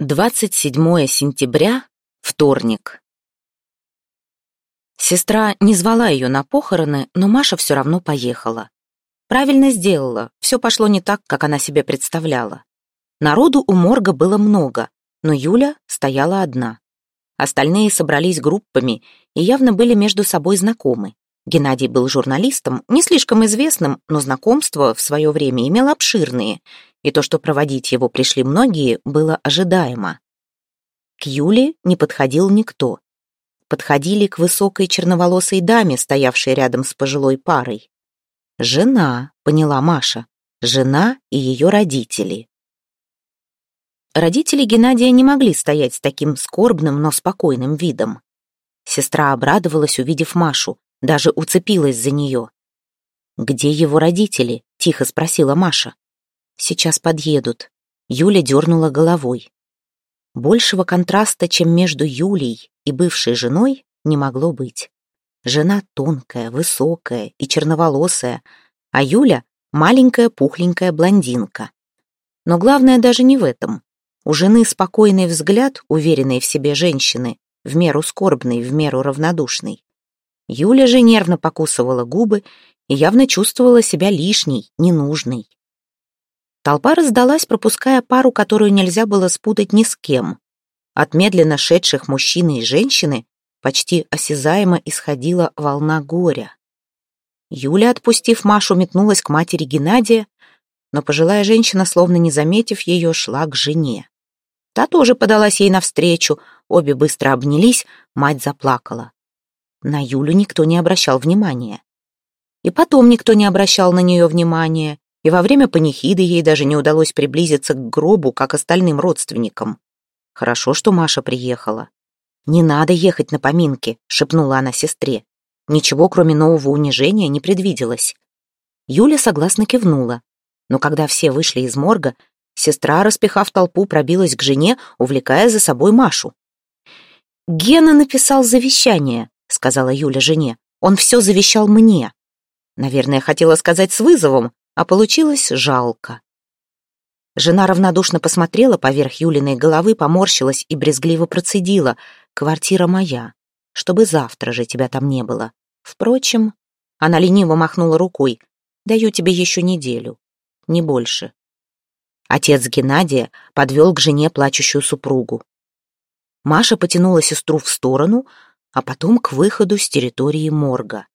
27 сентября, вторник. Сестра не звала ее на похороны, но Маша все равно поехала. Правильно сделала, все пошло не так, как она себе представляла. Народу у морга было много, но Юля стояла одна. Остальные собрались группами и явно были между собой знакомы. Геннадий был журналистом, не слишком известным, но знакомства в свое время имел обширные — и то, что проводить его пришли многие, было ожидаемо. К Юле не подходил никто. Подходили к высокой черноволосой даме, стоявшей рядом с пожилой парой. «Жена», — поняла Маша, — «жена и ее родители». Родители Геннадия не могли стоять с таким скорбным, но спокойным видом. Сестра обрадовалась, увидев Машу, даже уцепилась за нее. «Где его родители?» — тихо спросила Маша. Сейчас подъедут. Юля дернула головой. Большего контраста, чем между Юлей и бывшей женой, не могло быть. Жена тонкая, высокая и черноволосая, а Юля — маленькая пухленькая блондинка. Но главное даже не в этом. У жены спокойный взгляд, уверенной в себе женщины, в меру скорбный, в меру равнодушный. Юля же нервно покусывала губы и явно чувствовала себя лишней, ненужной. Толпа раздалась, пропуская пару, которую нельзя было спутать ни с кем. От медленно шедших мужчины и женщины почти осязаемо исходила волна горя. Юля, отпустив Машу, метнулась к матери Геннадия, но пожилая женщина, словно не заметив ее, шла к жене. Та тоже подалась ей навстречу, обе быстро обнялись, мать заплакала. На Юлю никто не обращал внимания. И потом никто не обращал на нее внимания, и во время панихиды ей даже не удалось приблизиться к гробу, как остальным родственникам. Хорошо, что Маша приехала. «Не надо ехать на поминки», — шепнула она сестре. Ничего, кроме нового унижения, не предвиделось. Юля согласно кивнула. Но когда все вышли из морга, сестра, распихав толпу, пробилась к жене, увлекая за собой Машу. «Гена написал завещание», — сказала Юля жене. «Он все завещал мне». Наверное, хотела сказать с вызовом, а получилось жалко. Жена равнодушно посмотрела поверх Юлиной головы, поморщилась и брезгливо процедила. «Квартира моя, чтобы завтра же тебя там не было. Впрочем...» Она лениво махнула рукой. «Даю тебе еще неделю, не больше». Отец Геннадия подвел к жене плачущую супругу. Маша потянула сестру в сторону, а потом к выходу с территории морга.